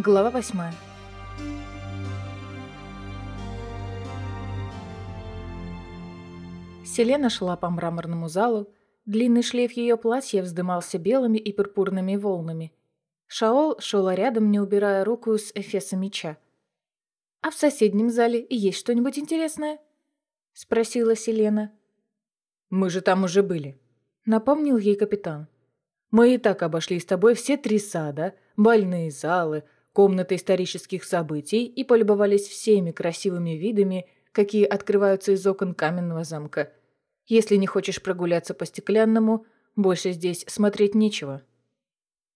Глава восьмая. Селена шла по мраморному залу, длинный шлейф ее платья вздымался белыми и пурпурными волнами. Шаол шел рядом, не убирая руку с эфеса меча. «А в соседнем зале есть что-нибудь интересное?» — спросила Селена. «Мы же там уже были», — напомнил ей капитан. «Мы и так обошли с тобой все три сада, больные залы, комнаты исторических событий и полюбовались всеми красивыми видами, какие открываются из окон каменного замка. Если не хочешь прогуляться по стеклянному, больше здесь смотреть нечего».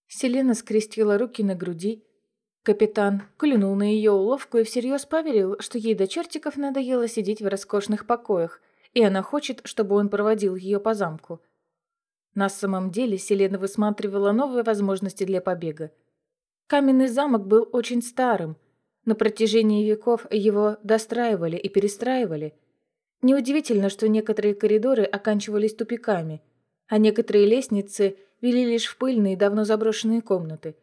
Селена скрестила руки на груди. Капитан клюнул на ее уловку и всерьез поверил, что ей до чертиков надоело сидеть в роскошных покоях, и она хочет, чтобы он проводил ее по замку. На самом деле Селена высматривала новые возможности для побега. Каменный замок был очень старым. На протяжении веков его достраивали и перестраивали. Неудивительно, что некоторые коридоры оканчивались тупиками, а некоторые лестницы вели лишь в пыльные, давно заброшенные комнаты.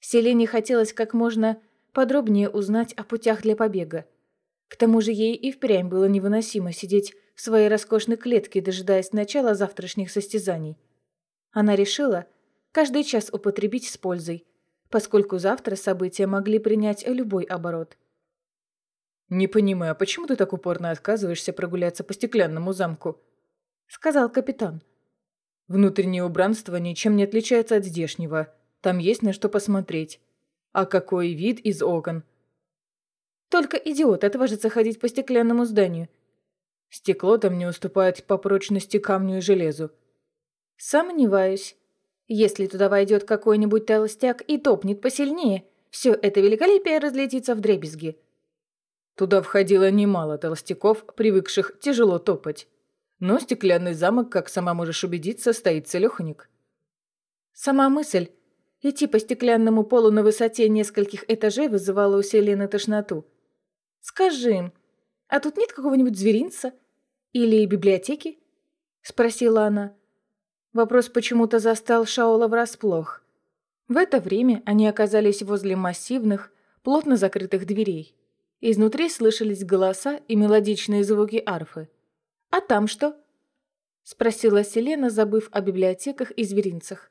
Селене хотелось как можно подробнее узнать о путях для побега. К тому же ей и впрямь было невыносимо сидеть в своей роскошной клетке, дожидаясь начала завтрашних состязаний. Она решила каждый час употребить с пользой, поскольку завтра события могли принять любой оборот. «Не понимаю, а почему ты так упорно отказываешься прогуляться по стеклянному замку?» — сказал капитан. «Внутреннее убранство ничем не отличается от здешнего. Там есть на что посмотреть. А какой вид из окон!» «Только идиот отважится ходить по стеклянному зданию», Стекло там не уступает по прочности камню и железу. Сомневаюсь. Если туда войдет какой-нибудь толстяк и топнет посильнее, все это великолепие разлетится в дребезги. Туда входило немало толстяков, привыкших тяжело топать. Но стеклянный замок, как сама можешь убедиться, стоит целеханик. Сама мысль идти по стеклянному полу на высоте нескольких этажей вызывала у Селены тошноту. «Скажи, а тут нет какого-нибудь зверинца? Или библиотеки?» — спросила она. Вопрос почему-то застал Шаола врасплох. В это время они оказались возле массивных, плотно закрытых дверей. Изнутри слышались голоса и мелодичные звуки арфы. «А там что?» — спросила Селена, забыв о библиотеках и зверинцах.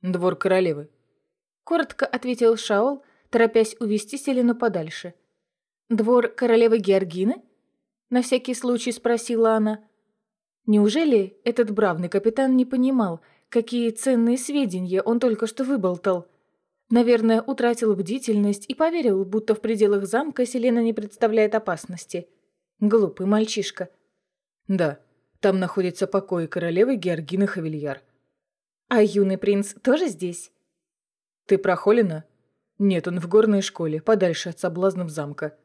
«Двор королевы», — коротко ответил Шаол, торопясь увести Селену подальше. «Двор королевы Георгины?» На всякий случай спросила она. Неужели этот бравный капитан не понимал, какие ценные сведения он только что выболтал? Наверное, утратил бдительность и поверил, будто в пределах замка Селена не представляет опасности. Глупый мальчишка. Да, там находится покой королевы Георгины Хавильяр. А юный принц тоже здесь? Ты про Холина? Нет, он в горной школе, подальше от соблазнов замка.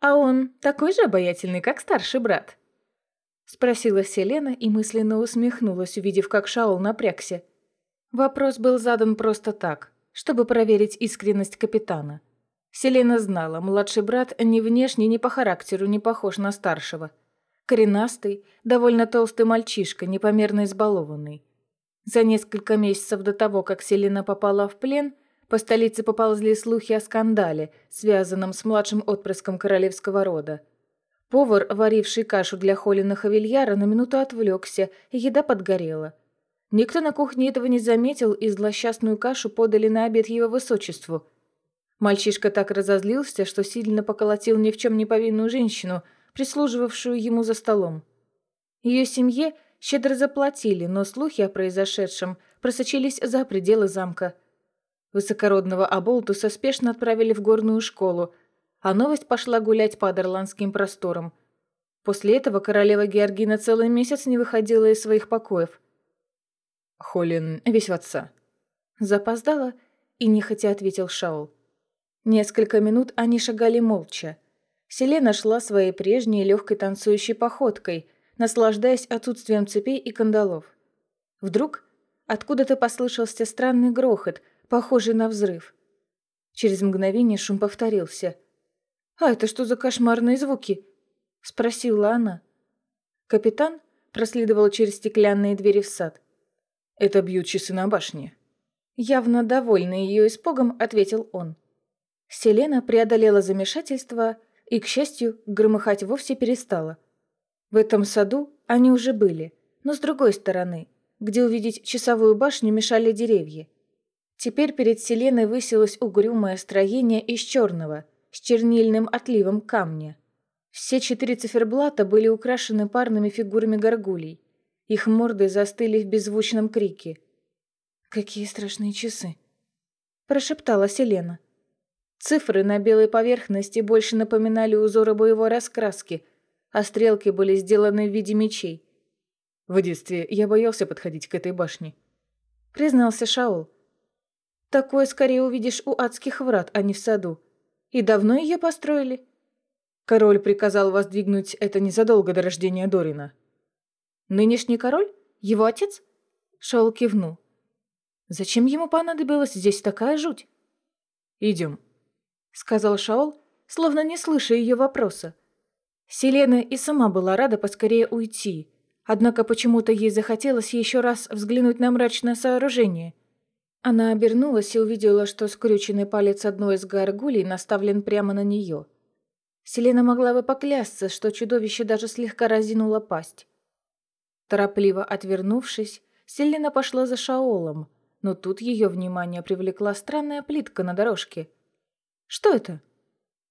«А он такой же обаятельный, как старший брат?» Спросила Селена и мысленно усмехнулась, увидев, как Шаол напрягся. Вопрос был задан просто так, чтобы проверить искренность капитана. Селена знала, младший брат ни внешне, ни по характеру не похож на старшего. Коренастый, довольно толстый мальчишка, непомерно избалованный. За несколько месяцев до того, как Селена попала в плен – по столице поползли слухи о скандале, связанном с младшим отпрыском королевского рода. Повар, варивший кашу для Холина Хавильяра, на минуту отвлекся, и еда подгорела. Никто на кухне этого не заметил, и злосчастную кашу подали на обед его высочеству. Мальчишка так разозлился, что сильно поколотил ни в чем не повинную женщину, прислуживавшую ему за столом. Ее семье щедро заплатили, но слухи о произошедшем просочились за пределы замка – Высокородного Аболтуса спешно отправили в горную школу, а новость пошла гулять по адерландским просторам. После этого королева Георгина целый месяц не выходила из своих покоев. Холин весь в отца. Запоздала и нехотя ответил Шаул. Несколько минут они шагали молча. Селена шла своей прежней легкой танцующей походкой, наслаждаясь отсутствием цепей и кандалов. Вдруг откуда-то послышался странный грохот – похожий на взрыв. Через мгновение шум повторился. «А это что за кошмарные звуки?» — спросила она. Капитан проследовал через стеклянные двери в сад. «Это бьют часы на башне». Явно довольный ее испугом, ответил он. Селена преодолела замешательство и, к счастью, громыхать вовсе перестала. В этом саду они уже были, но с другой стороны, где увидеть часовую башню мешали деревья. Теперь перед Селеной высилось угрюмое строение из черного, с чернильным отливом камня. Все четыре циферблата были украшены парными фигурами горгулей. Их морды застыли в беззвучном крике. «Какие страшные часы!» – прошептала Селена. Цифры на белой поверхности больше напоминали узоры боевой раскраски, а стрелки были сделаны в виде мечей. «В детстве я боялся подходить к этой башне», — признался Шаул. «Такое скорее увидишь у адских врат, а не в саду. И давно ее построили?» Король приказал воздвигнуть это незадолго до рождения Дорина. «Нынешний король? Его отец?» Шаул кивнул. «Зачем ему понадобилась здесь такая жуть?» «Идем», сказал Шаол, словно не слыша ее вопроса. Селена и сама была рада поскорее уйти, однако почему-то ей захотелось еще раз взглянуть на мрачное сооружение. Она обернулась и увидела, что скрюченный палец одной из горгулей наставлен прямо на нее. Селена могла бы поклясться, что чудовище даже слегка разинуло пасть. Торопливо отвернувшись, Селена пошла за Шаолом, но тут ее внимание привлекла странная плитка на дорожке – «Что это?»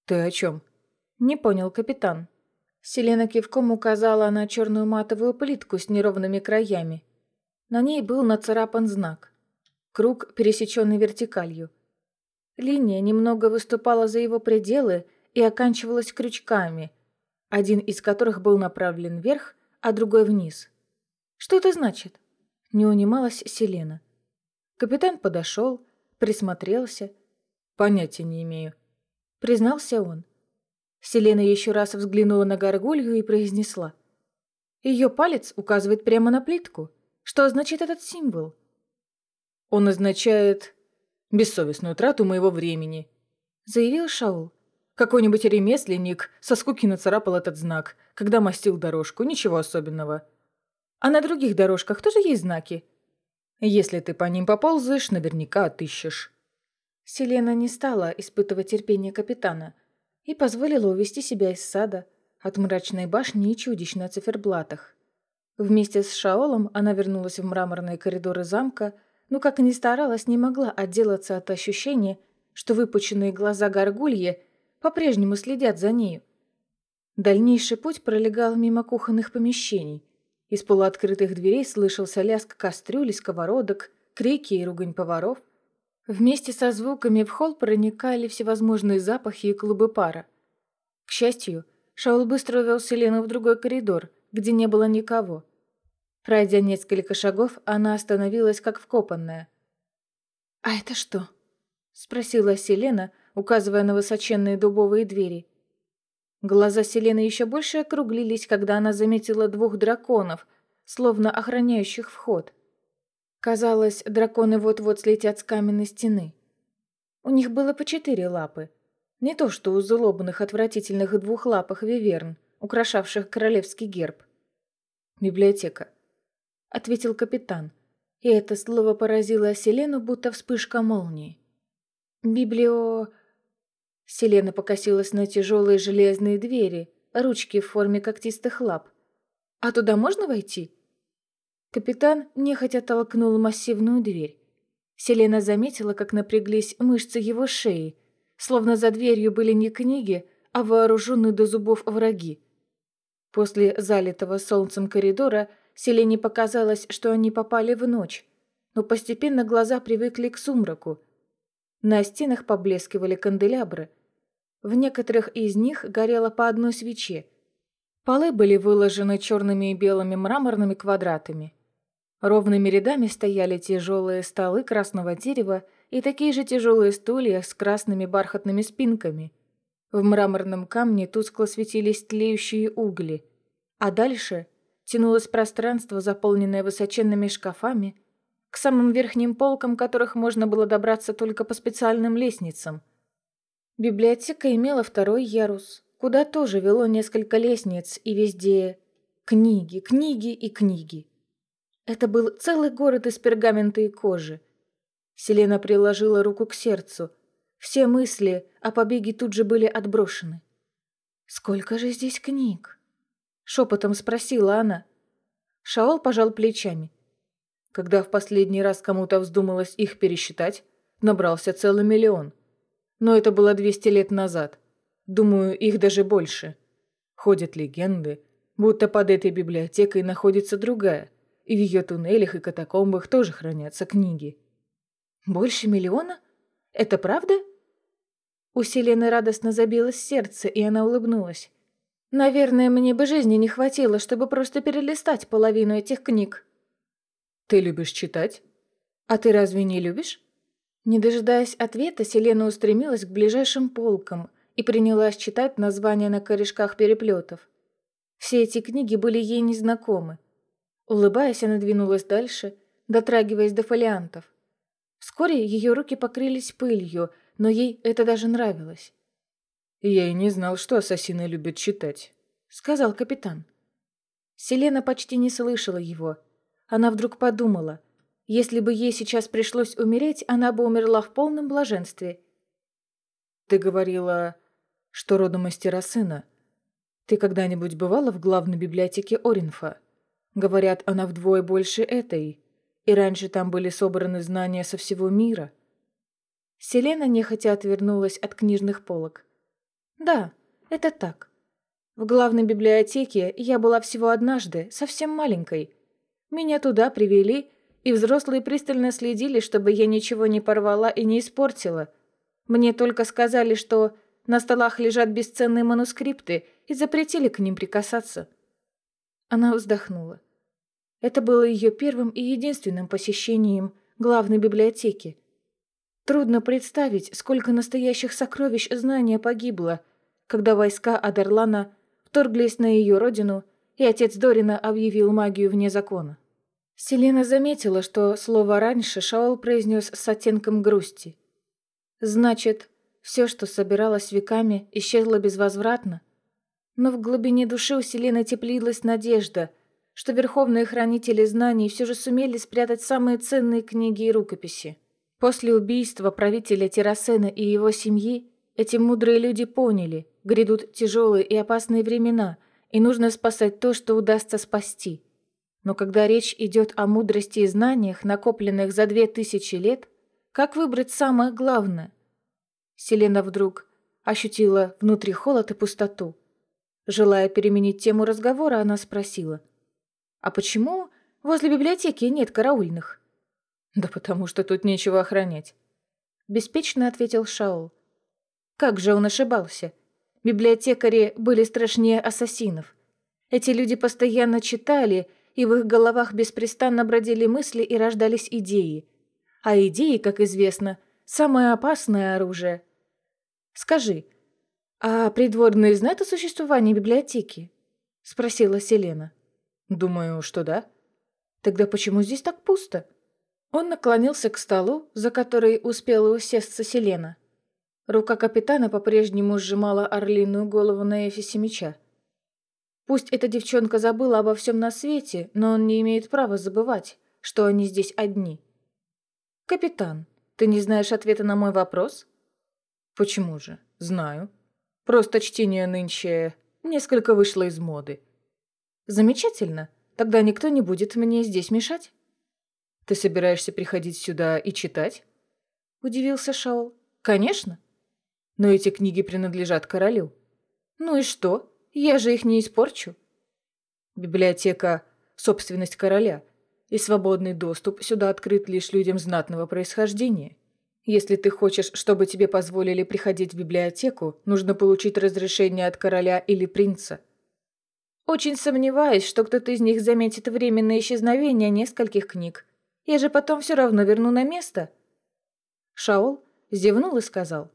«Ты о чем?» «Не понял капитан». Селена кивком указала на черную матовую плитку с неровными краями. На ней был нацарапан знак. Круг, пересеченный вертикалью. Линия немного выступала за его пределы и оканчивалась крючками, один из которых был направлен вверх, а другой вниз. «Что это значит?» Не унималась Селена. Капитан подошел, присмотрелся, «Понятия не имею», — признался он. Селена еще раз взглянула на горгулью и произнесла. Ее палец указывает прямо на плитку. Что означает этот символ? «Он означает бессовестную трату моего времени», — заявил Шаул. «Какой-нибудь ремесленник со скуки нацарапал этот знак, когда мастил дорожку, ничего особенного. А на других дорожках тоже есть знаки. Если ты по ним поползаешь, наверняка отыщешь». Селена не стала испытывать терпение капитана и позволила увести себя из сада от мрачной башни и чудищ на циферблатах. Вместе с Шаолом она вернулась в мраморные коридоры замка, но, как ни старалась, не могла отделаться от ощущения, что выпученные глаза горгульи по-прежнему следят за нею. Дальнейший путь пролегал мимо кухонных помещений. Из полуоткрытых дверей слышался лязг кастрюль и сковородок, крики и ругань поваров. Вместе со звуками в холл проникали всевозможные запахи и клубы пара. К счастью, Шаул быстро увел Селену в другой коридор, где не было никого. Пройдя несколько шагов, она остановилась как вкопанная. «А это что?» — спросила Селена, указывая на высоченные дубовые двери. Глаза Селены еще больше округлились, когда она заметила двух драконов, словно охраняющих вход. Казалось, драконы вот-вот слетят с каменной стены. У них было по четыре лапы. Не то что у злобных отвратительных двухлапых виверн, украшавших королевский герб. «Библиотека», — ответил капитан. И это слово поразило Селену, будто вспышка молнии. «Библио...» Селена покосилась на тяжелые железные двери, ручки в форме когтистых лап. «А туда можно войти?» Капитан нехотя толкнул массивную дверь. Селена заметила, как напряглись мышцы его шеи, словно за дверью были не книги, а вооруженные до зубов враги. После залитого солнцем коридора Селене показалось, что они попали в ночь, но постепенно глаза привыкли к сумраку. На стенах поблескивали канделябры. В некоторых из них горело по одной свече. Полы были выложены черными и белыми мраморными квадратами. Ровными рядами стояли тяжелые столы красного дерева и такие же тяжелые стулья с красными бархатными спинками. В мраморном камне тускло светились тлеющие угли, а дальше тянулось пространство, заполненное высоченными шкафами, к самым верхним полкам которых можно было добраться только по специальным лестницам. Библиотека имела второй ярус, куда тоже вело несколько лестниц, и везде книги, книги и книги. Это был целый город из пергамента и кожи. Селена приложила руку к сердцу. Все мысли о побеге тут же были отброшены. «Сколько же здесь книг?» — шепотом спросила она. Шаол пожал плечами. Когда в последний раз кому-то вздумалось их пересчитать, набрался целый миллион. Но это было 200 лет назад. Думаю, их даже больше. Ходят легенды, будто под этой библиотекой находится другая, и в ее туннелях и катакомбах тоже хранятся книги. «Больше миллиона? Это правда?» У Селены радостно забилось сердце, и она улыбнулась. «Наверное, мне бы жизни не хватило, чтобы просто перелистать половину этих книг». «Ты любишь читать?» «А ты разве не любишь?» Не дожидаясь ответа, Селена устремилась к ближайшим полкам и принялась читать названия на корешках переплетов. Все эти книги были ей незнакомы. Улыбаясь, она двинулась дальше, дотрагиваясь до фолиантов. Вскоре ее руки покрылись пылью, но ей это даже нравилось. «Я и не знал, что ассасины любят читать», — сказал капитан. Селена почти не слышала его. Она вдруг подумала, если бы ей сейчас пришлось умереть, она бы умерла в полном блаженстве. «Ты говорила, что родом мастера сына. Ты когда-нибудь бывала в главной библиотеке Оринфа? Говорят, она вдвое больше этой, и раньше там были собраны знания со всего мира». Селена нехотя отвернулась от книжных полок. «Да, это так. В главной библиотеке я была всего однажды, совсем маленькой. Меня туда привели, и взрослые пристально следили, чтобы я ничего не порвала и не испортила. Мне только сказали, что на столах лежат бесценные манускрипты и запретили к ним прикасаться». Она вздохнула. Это было ее первым и единственным посещением главной библиотеки. Трудно представить, сколько настоящих сокровищ знания погибло, когда войска Адерлана вторглись на ее родину, и отец Дорина объявил магию вне закона. Селена заметила, что слово раньше Шаол произнес с оттенком грусти. Значит, все, что собиралось веками, исчезло безвозвратно. Но в глубине души у Селены теплилась надежда, что верховные хранители знаний все же сумели спрятать самые ценные книги и рукописи. После убийства правителя Террасена и его семьи эти мудрые люди поняли, грядут тяжелые и опасные времена, и нужно спасать то, что удастся спасти. Но когда речь идет о мудрости и знаниях, накопленных за две тысячи лет, как выбрать самое главное? Селена вдруг ощутила внутри холод и пустоту. Желая переменить тему разговора, она спросила. «А почему возле библиотеки нет караульных?» «Да потому что тут нечего охранять», — беспечно ответил Шаул. Как же он ошибался? Библиотекари были страшнее ассасинов. Эти люди постоянно читали, и в их головах беспрестанно бродили мысли и рождались идеи. А идеи, как известно, самое опасное оружие. «Скажи, а придворные знают о существовании библиотеки?» — спросила Селена. «Думаю, что да». «Тогда почему здесь так пусто?» Он наклонился к столу, за который успела усесться Селена. Рука капитана по-прежнему сжимала орлиную голову на эфисе меча. Пусть эта девчонка забыла обо всем на свете, но он не имеет права забывать, что они здесь одни. «Капитан, ты не знаешь ответа на мой вопрос?» «Почему же? Знаю. Просто чтение нынче несколько вышло из моды». «Замечательно. Тогда никто не будет мне здесь мешать». «Ты собираешься приходить сюда и читать?» – удивился Шаул. «Конечно». «Но эти книги принадлежат королю». «Ну и что? Я же их не испорчу». «Библиотека – собственность короля, и свободный доступ сюда открыт лишь людям знатного происхождения. Если ты хочешь, чтобы тебе позволили приходить в библиотеку, нужно получить разрешение от короля или принца». «Очень сомневаюсь, что кто-то из них заметит временное исчезновение нескольких книг. Я же потом все равно верну на место». Шаол зевнул и сказал.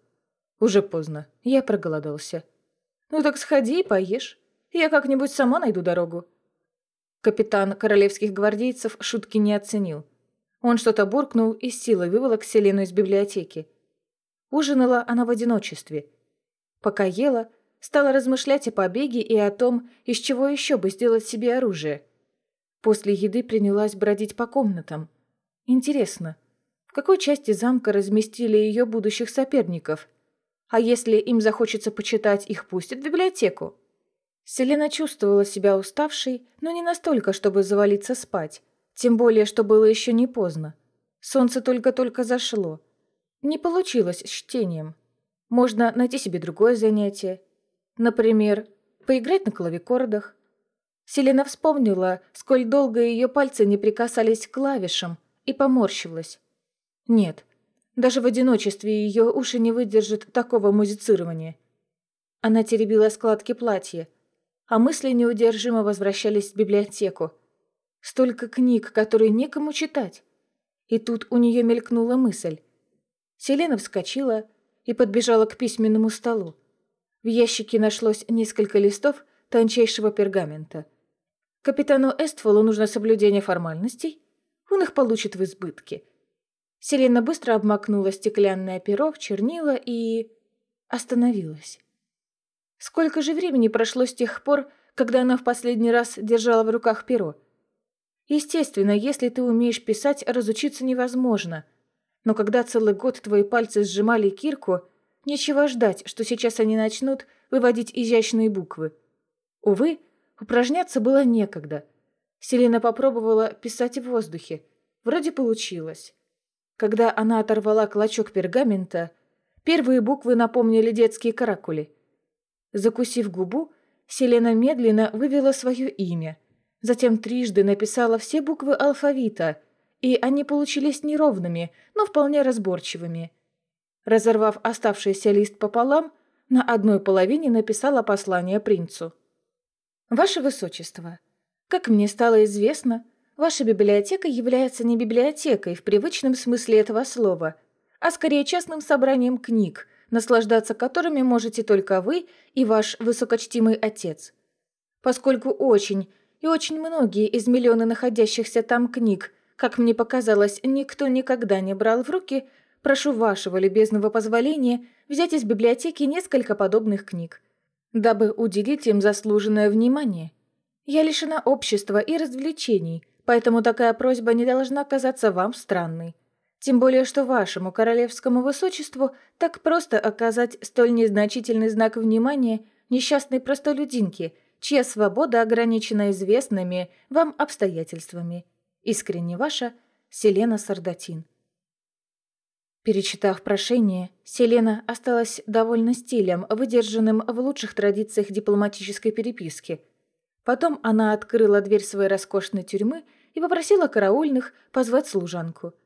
«Уже поздно. Я проголодался». «Ну так сходи и поешь. Я как-нибудь сама найду дорогу». Капитан королевских гвардейцев шутки не оценил. Он что-то буркнул и силой выволок Селену из библиотеки. Ужинала она в одиночестве. Пока ела, стала размышлять о побеге и о том, из чего еще бы сделать себе оружие. После еды принялась бродить по комнатам. Интересно, В какой части замка разместили ее будущих соперников? А если им захочется почитать, их пустят в библиотеку? Селена чувствовала себя уставшей, но не настолько, чтобы завалиться спать. Тем более, что было еще не поздно. Солнце только-только зашло. Не получилось с чтением. Можно найти себе другое занятие. Например, поиграть на клавикордах. Селена вспомнила, сколь долго ее пальцы не прикасались к клавишам, и поморщилась. Нет, даже в одиночестве ее уши не выдержат такого музицирования. Она теребила складки платья, а мысли неудержимо возвращались в библиотеку. Столько книг, которые некому читать. И тут у нее мелькнула мысль. Селена вскочила и подбежала к письменному столу. В ящике нашлось несколько листов тончайшего пергамента. Капитану Эстфолу нужно соблюдение формальностей, он их получит в избытке. Селена быстро обмакнула стеклянное перо в чернила и... остановилась. Сколько же времени прошло с тех пор, когда она в последний раз держала в руках перо? Естественно, если ты умеешь писать, разучиться невозможно. Но когда целый год твои пальцы сжимали кирку, нечего ждать, что сейчас они начнут выводить изящные буквы. Увы, упражняться было некогда. Селена попробовала писать в воздухе. Вроде получилось. Когда она оторвала клочок пергамента, первые буквы напомнили детские каракули – Закусив губу, Селена медленно вывела свое имя. Затем трижды написала все буквы алфавита, и они получились неровными, но вполне разборчивыми. Разорвав оставшийся лист пополам, на одной половине написала послание принцу. «Ваше Высочество, как мне стало известно, ваша библиотека является не библиотекой в привычном смысле этого слова, а скорее частным собранием книг, наслаждаться которыми можете только вы и ваш высокочтимый отец. Поскольку очень и очень многие из миллиона находящихся там книг, как мне показалось, никто никогда не брал в руки, прошу вашего любезного позволения взять из библиотеки несколько подобных книг, дабы уделить им заслуженное внимание. Я лишена общества и развлечений, поэтому такая просьба не должна казаться вам странной. Тем более, что вашему королевскому высочеству так просто оказать столь незначительный знак внимания несчастной простолюдинке, чья свобода ограничена известными вам обстоятельствами. Искренне ваша Селена Сардатин. Перечитав прошение, Селена осталась довольна стилем, выдержанным в лучших традициях дипломатической переписки. Потом она открыла дверь своей роскошной тюрьмы и попросила караульных позвать служанку –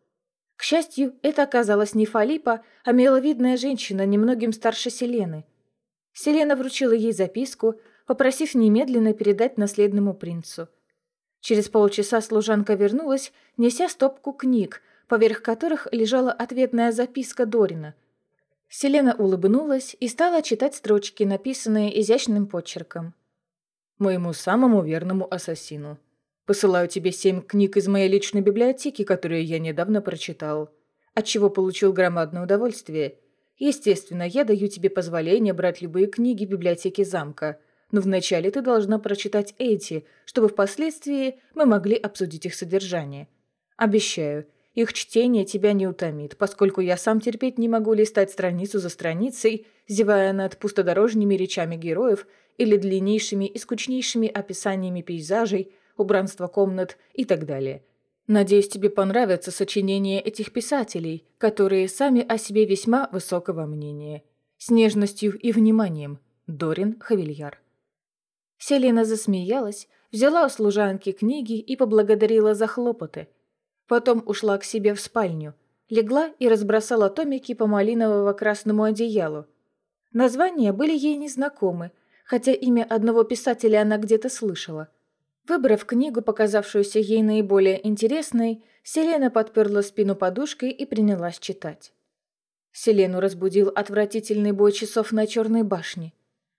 к счастью, это оказалась не Фалипа, а миловидная женщина, немногим старше Селены. Селена вручила ей записку, попросив немедленно передать наследному принцу. Через полчаса служанка вернулась, неся стопку книг, поверх которых лежала ответная записка Дорина. Селена улыбнулась и стала читать строчки, написанные изящным почерком. «Моему самому верному ассасину. Посылаю тебе семь книг из моей личной библиотеки, которые я недавно прочитал, от чего получил громадное удовольствие. Естественно, я даю тебе позволение брать любые книги в библиотеке замка, но вначале ты должна прочитать эти, чтобы впоследствии мы могли обсудить их содержание. Обещаю, их чтение тебя не утомит, поскольку я сам терпеть не могу листать страницу за страницей, зевая над пустодорожными речами героев или длиннейшими и скучнейшими описаниями пейзажей, убранство комнат и так далее. Надеюсь, тебе понравятся сочинения этих писателей, которые сами о себе весьма высокого мнения. С нежностью и вниманием. Дорин Хавильяр. Селена засмеялась, взяла у служанки книги и поблагодарила за хлопоты. Потом ушла к себе в спальню, легла и разбросала томики по малинового-красному одеялу. Названия были ей незнакомы, хотя имя одного писателя она где-то слышала – Выбрав книгу, показавшуюся ей наиболее интересной, Селена подперла спину подушкой и принялась читать. Селену разбудил отвратительный бой часов на Черной башне.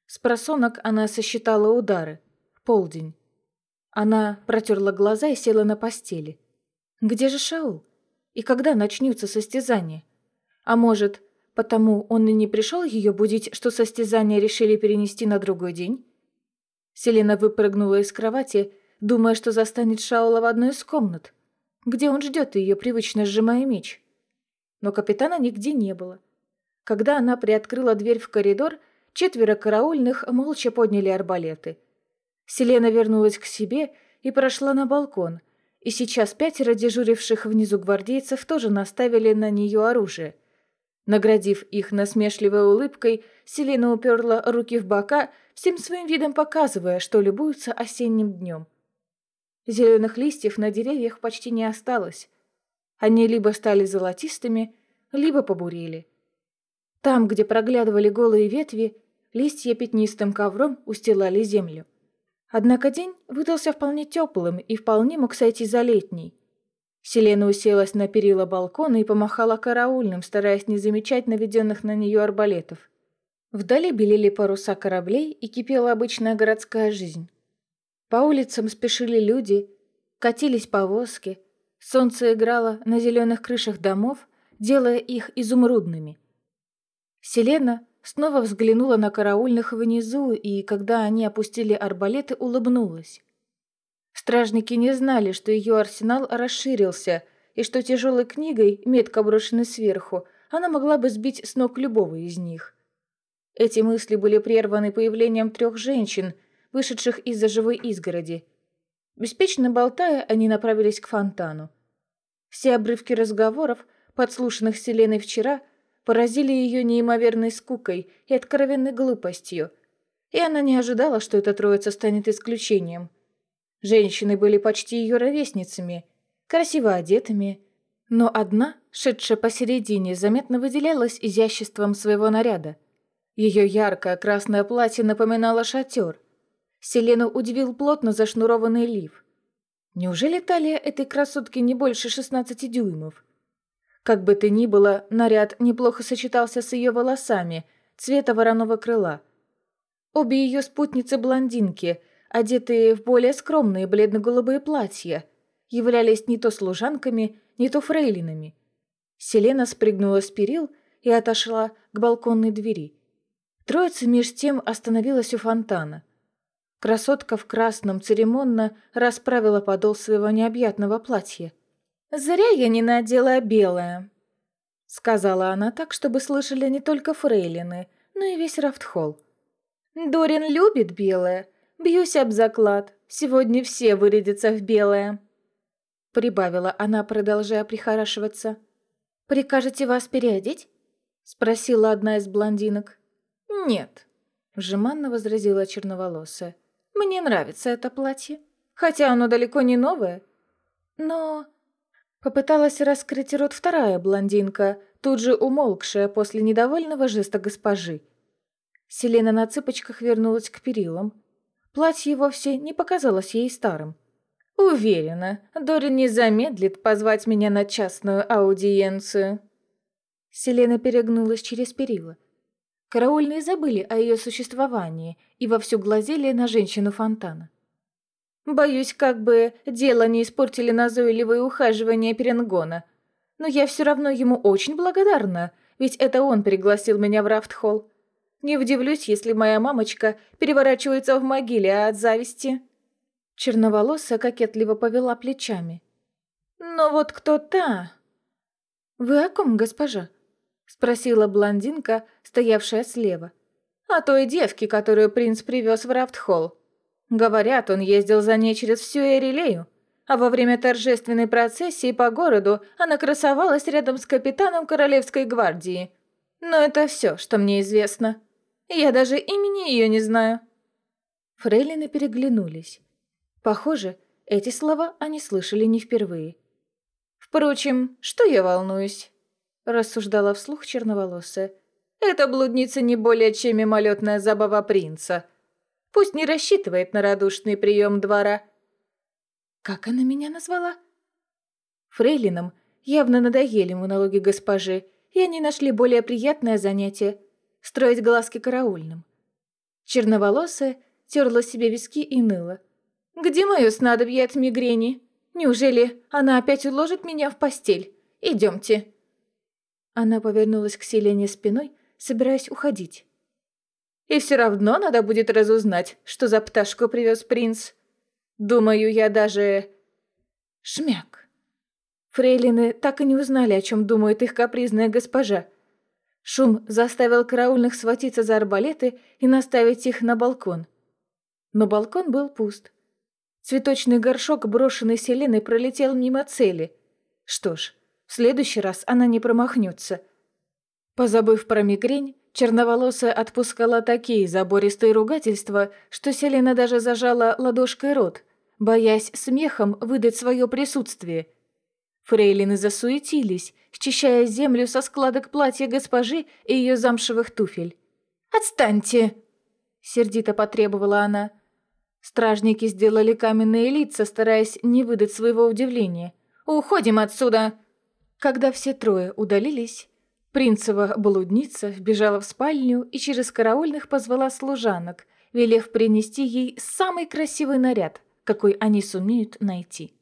С просонок она сосчитала удары. Полдень. Она протерла глаза и села на постели. Где же Шаул? И когда начнется состязание? А может, потому он и не пришел ее будить, что состязание решили перенести на другой день? Селена выпрыгнула из кровати, думая, что застанет Шаула в одной из комнат, где он ждет ее, привычно сжимая меч. но капитана нигде не было. Когда она приоткрыла дверь в коридор, четверо караульных молча подняли арбалеты. Селена вернулась к себе и прошла на балкон, и сейчас пятеро дежуривших внизу гвардейцев тоже наставили на нее оружие. Наградив их насмешливой улыбкой, Селена уперла руки в бока, всем своим видом показывая, что любуются осенним днем. Зеленых листьев на деревьях почти не осталось. Они либо стали золотистыми, либо побурели. Там, где проглядывали голые ветви, листья пятнистым ковром устилали землю. Однако день выдался вполне теплым и вполне мог сойти за летний. Селена уселась на перила балкона и помахала караульным, стараясь не замечать наведенных на нее арбалетов. Вдали белели паруса кораблей и кипела обычная городская жизнь. По улицам спешили люди, катились повозки, солнце играло на зеленых крышах домов, делая их изумрудными. Селена снова взглянула на караульных внизу, и, когда они опустили арбалеты, улыбнулась. Стражники не знали, что ее арсенал расширился, и что тяжелой книгой, метко брошенной сверху, она могла бы сбить с ног любого из них. Эти мысли были прерваны появлением трех женщин, вышедших из-за живой изгороди. Беспечно болтая, они направились к фонтану. Все обрывки разговоров, подслушанных Селеной вчера, поразили ее неимоверной скукой и откровенной глупостью, и она не ожидала, что эта троица станет исключением. Женщины были почти ее ровесницами, красиво одетыми, но одна, шедшая посередине, заметно выделялась изяществом своего наряда. Ее яркое красное платье напоминало шатер. Селену удивил плотно зашнурованный лиф. Неужели талия этой красотки не больше 16 дюймов? Как бы то ни было, наряд неплохо сочетался с ее волосами, цвета вороного крыла. Обе ее спутницы-блондинки, одетые в более скромные бледно-голубые платья, являлись не то служанками, не то фрейлинами. Селена спрыгнула с перил и отошла к балконной двери. Троица меж тем остановилась у фонтана. Красотка в красном церемонно расправила подол своего необъятного платья. «Зря я не надела белое», — сказала она так, чтобы слышали не только фрейлины, но и весь Рафтхолл. «Дорин любит белое. Бьюсь об заклад. Сегодня все вырядятся в белое», — прибавила она, продолжая прихорашиваться. «Прикажете вас переодеть?» — спросила одна из блондинок. «Нет», — жеманно возразила черноволосая. «Мне нравится это платье, хотя оно далеко не новое. Но Попыталась раскрыть рот вторая блондинка, тут же умолкшая после недовольного жеста госпожи. Селена на цыпочках вернулась к перилам. Платье вовсе не показалось ей старым. «Уверена, Дорин не замедлит позвать меня на частную аудиенцию». Селена перегнулась через перила. Караульные забыли о ее существовании и вовсю глазели на женщину фонтана. Боюсь, как бы дело не испортили назойливые ухаживания Перенгона. Но я все равно ему очень благодарна, ведь это он пригласил меня в Рафтхолл. Не удивлюсь, если моя мамочка переворачивается в могиле от зависти». Черноволосая кокетливо повела плечами. «Но вот кто та?» «Вы о ком, госпожа?» — спросила блондинка, стоявшая слева. «О той девке, которую принц привез в Рафтхолл. Говорят, он ездил за ней через всю Эрилею, а во время торжественной процессии по городу она красовалась рядом с капитаном Королевской гвардии. Но это все, что мне известно. Я даже имени ее не знаю». Фрейлины переглянулись. Похоже, эти слова они слышали не впервые. «Впрочем, что я волнуюсь?» – рассуждала вслух черноволосая. «Эта блудница не более чем мимолетная забава принца». Пусть не рассчитывает на радушный прием двора. Как она меня назвала? Фрейлинам явно надоели монологи госпожи, и они нашли более приятное занятие — строить глазки караульным. Черноволосая терла себе виски и ныла. «Где мое снадобье от мигрени? Неужели она опять уложит меня в постель? Идемте!» Она повернулась к Селене спиной, собираясь уходить. И все равно надо будет разузнать, что за пташку привез принц. Думаю, я даже... Шмяк. Фрейлины так и не узнали, о чем думает их капризная госпожа. Шум заставил караульных схватиться за арбалеты и наставить их на балкон. Но балкон был пуст. Цветочный горшок, брошенный Селеной, пролетел мимо цели. Что ж, в следующий раз она не промахнется. Позабыв про мигрень, черноволосая отпускала такие забористые ругательства, что Селена даже зажала ладошкой рот, боясь смехом выдать свое присутствие. Фрейлины засуетились, счищая землю со складок платья госпожи и ее замшевых туфель. «Отстаньте!» — сердито потребовала она. Стражники сделали каменные лица, стараясь не выдать своего удивления. «Уходим отсюда!» Когда все трое удалились, Принцева блудница вбежала в спальню и через караульных позвала служанок, велев принести ей самый красивый наряд, какой они сумеют найти.